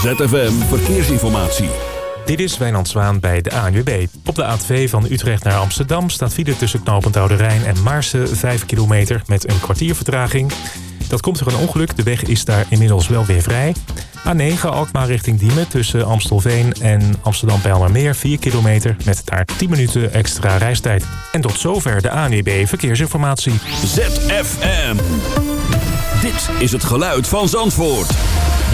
ZFM Verkeersinformatie. Dit is Wijnand Zwaan bij de ANWB. Op de A2 van Utrecht naar Amsterdam staat file tussen knooppunt Oude Rijn en Maarsen 5 kilometer met een kwartier vertraging. Dat komt door een ongeluk, de weg is daar inmiddels wel weer vrij. A9 Alkmaar richting Diemen tussen Amstelveen en Amsterdam-Pijlmermeer. 4 kilometer met daar 10 minuten extra reistijd. En tot zover de ANWB Verkeersinformatie. ZFM. Dit is het geluid van Zandvoort.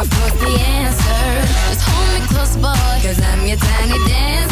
of course the answer. Just hold me close, boy Cause I'm your tiny dancer.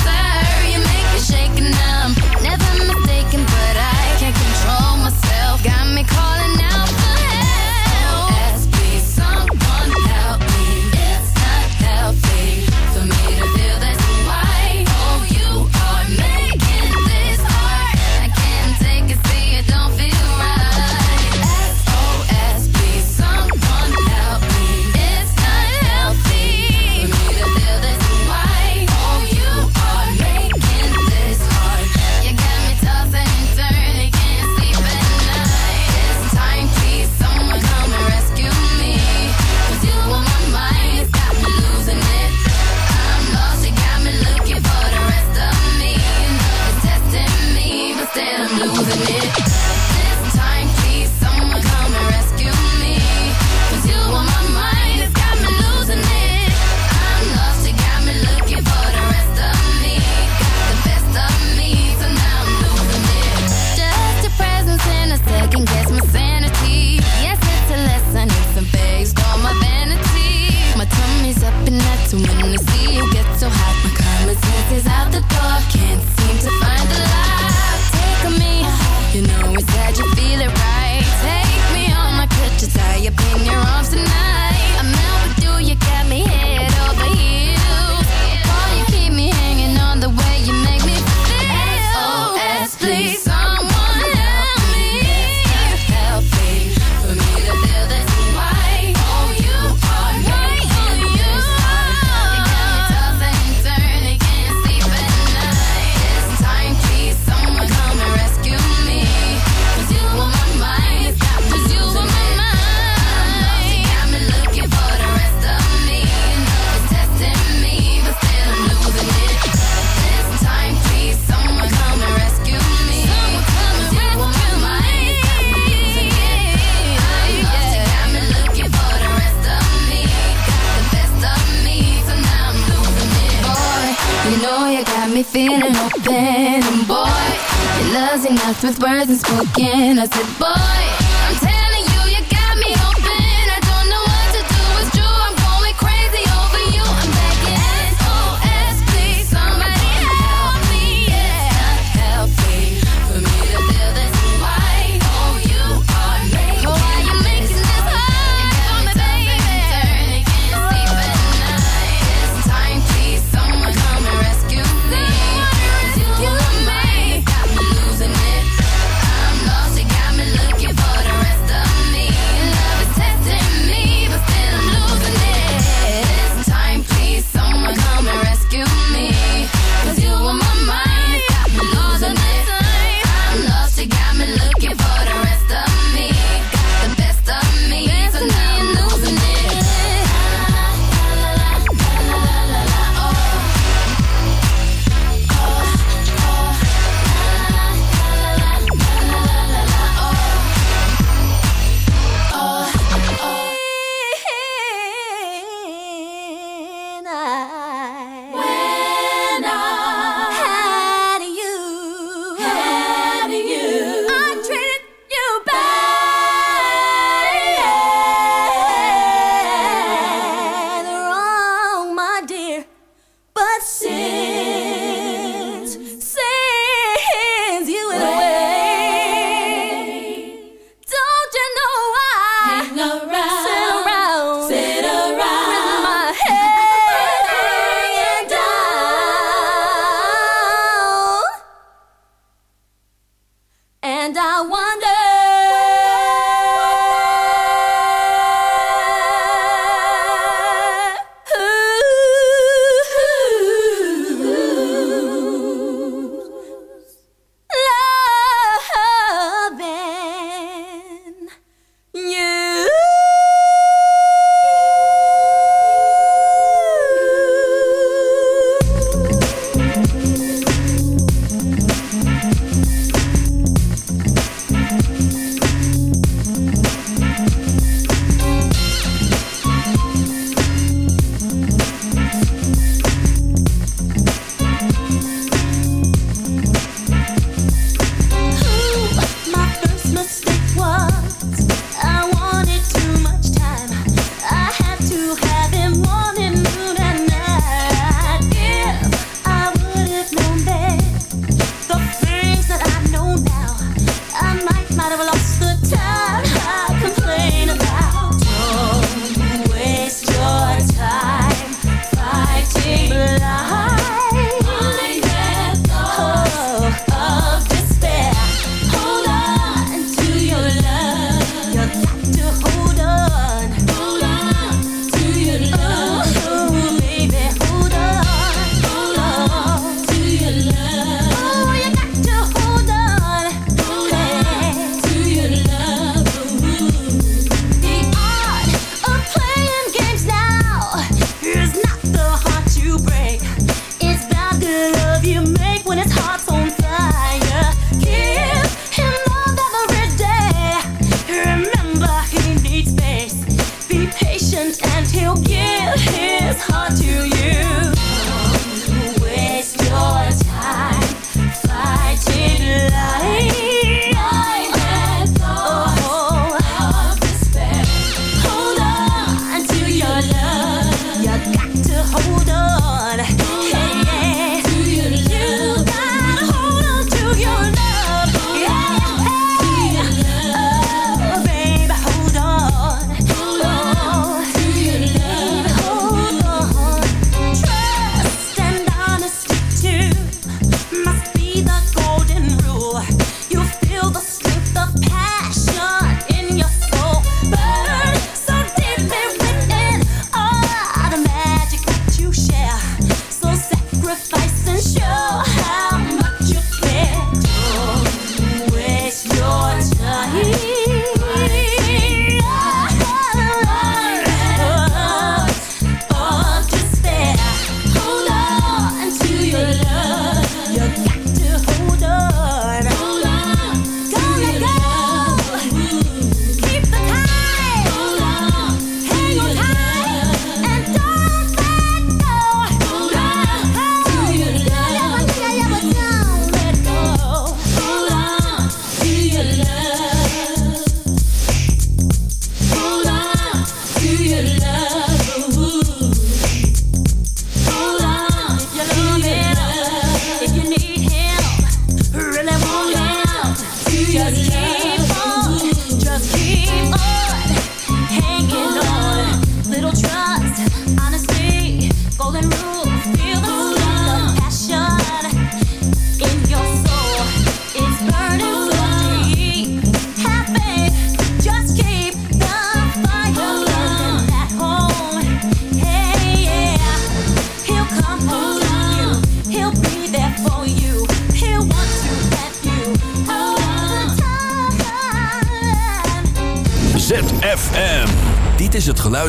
with words and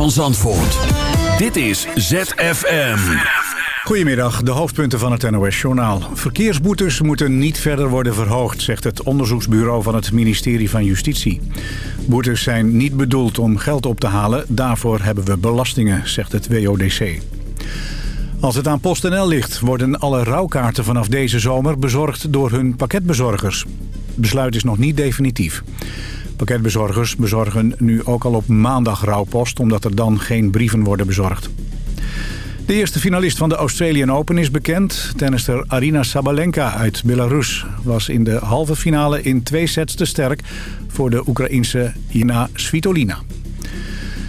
van Zandvoort. Dit is ZFM. Goedemiddag, de hoofdpunten van het NOS-journaal. Verkeersboetes moeten niet verder worden verhoogd, zegt het onderzoeksbureau van het ministerie van Justitie. Boetes zijn niet bedoeld om geld op te halen, daarvoor hebben we belastingen, zegt het WODC. Als het aan PostNL ligt, worden alle rouwkaarten vanaf deze zomer bezorgd door hun pakketbezorgers. Besluit is nog niet definitief. Pakketbezorgers bezorgen nu ook al op maandag rouwpost... omdat er dan geen brieven worden bezorgd. De eerste finalist van de Australian Open is bekend. Tennister Arina Sabalenka uit Belarus was in de halve finale in twee sets te sterk... voor de Oekraïense Ina Svitolina.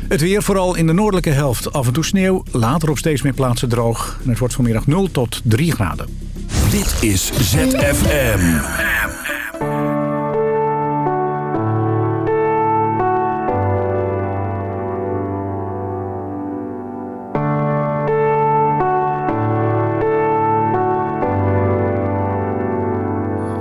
Het weer vooral in de noordelijke helft af en toe sneeuw. Later op steeds meer plaatsen droog. En het wordt vanmiddag 0 tot 3 graden. Dit is ZFM.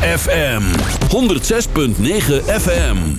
FM 106.9 FM.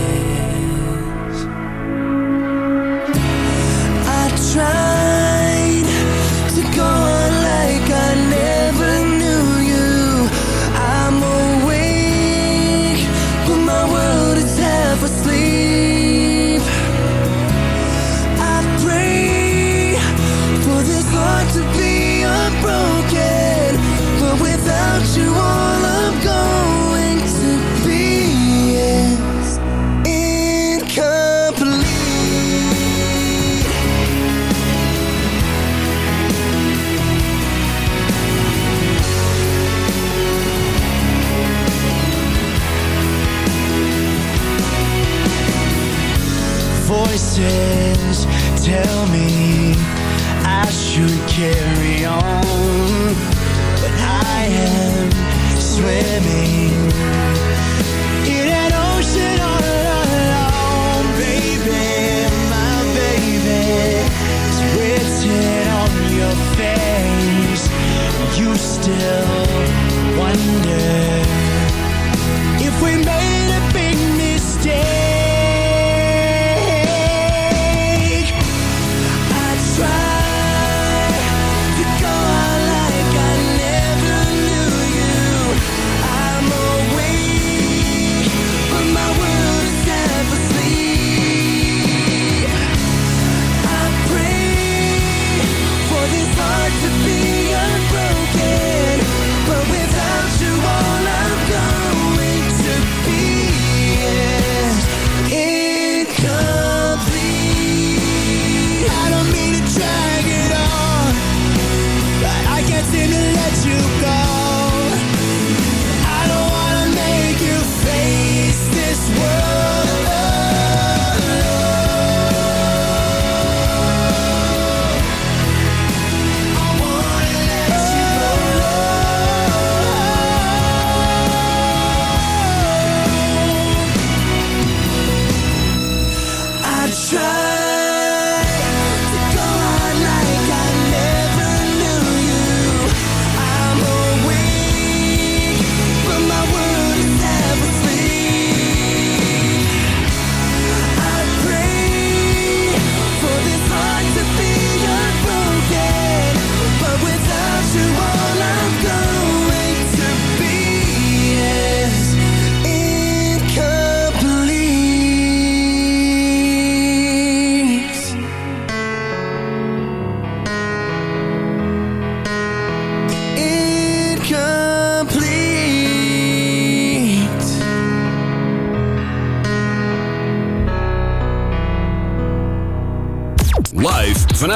Still wonder. If we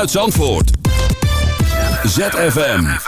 Zandvoort. ZFM.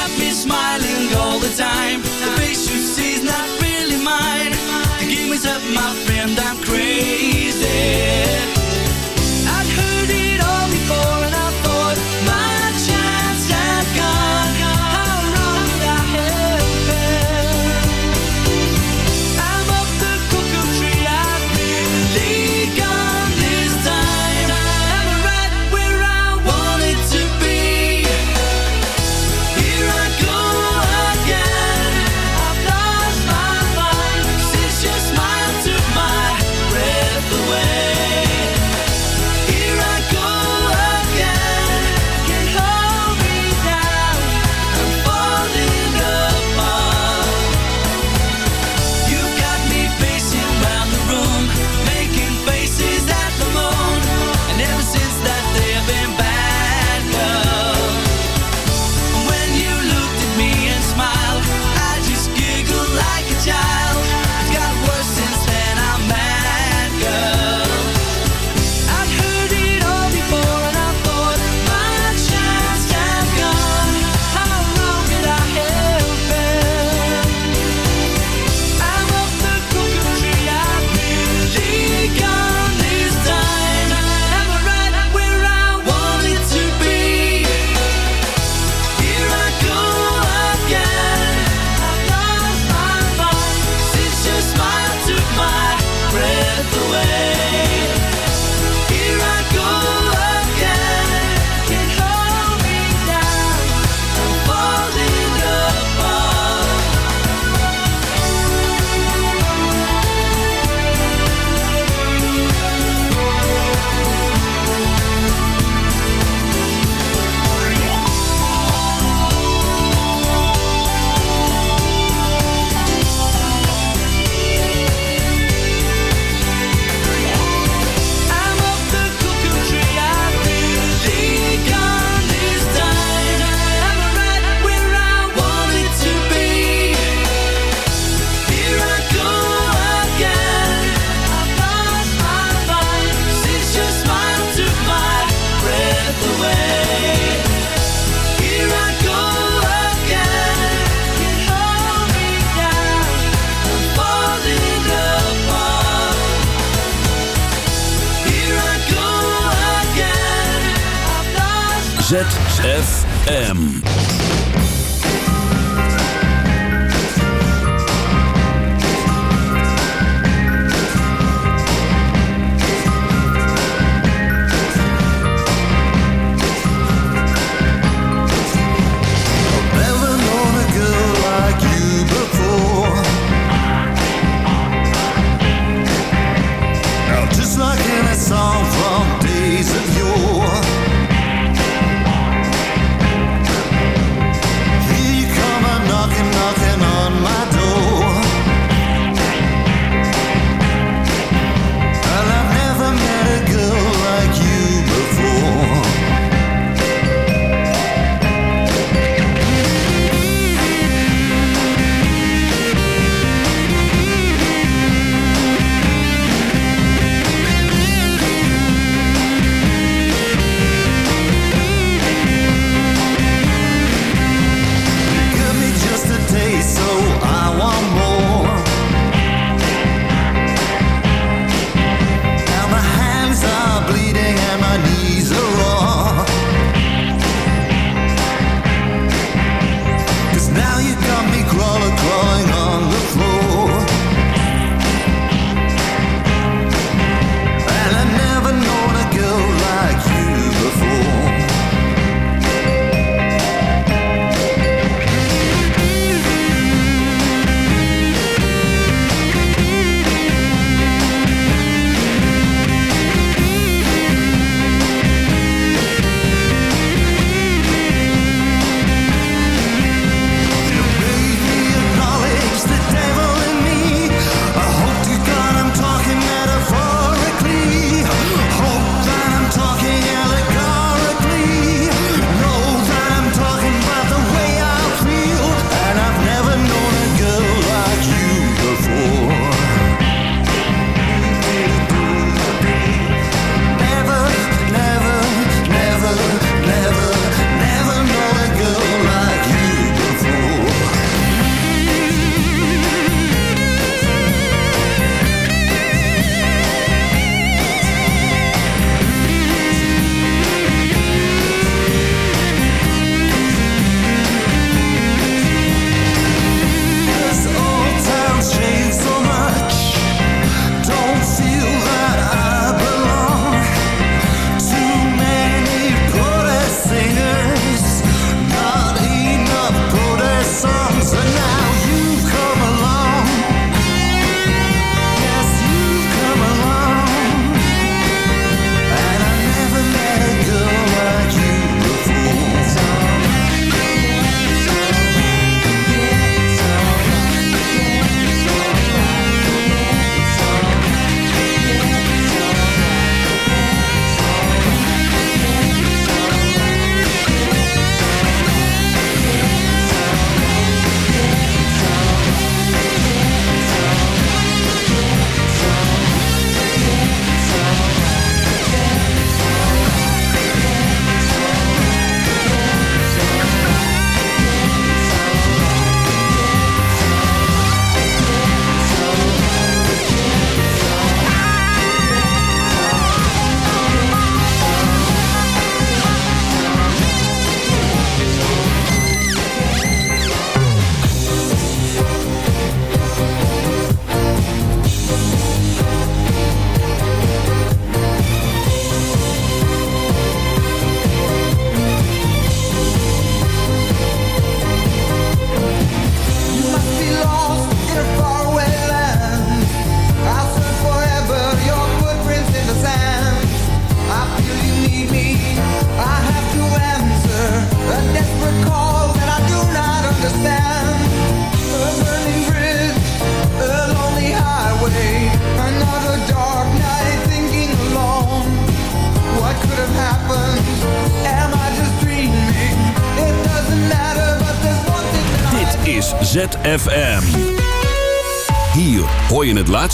got me smiling all the time. The face you see is not really mine. The game is up, my friend, I'm crazy.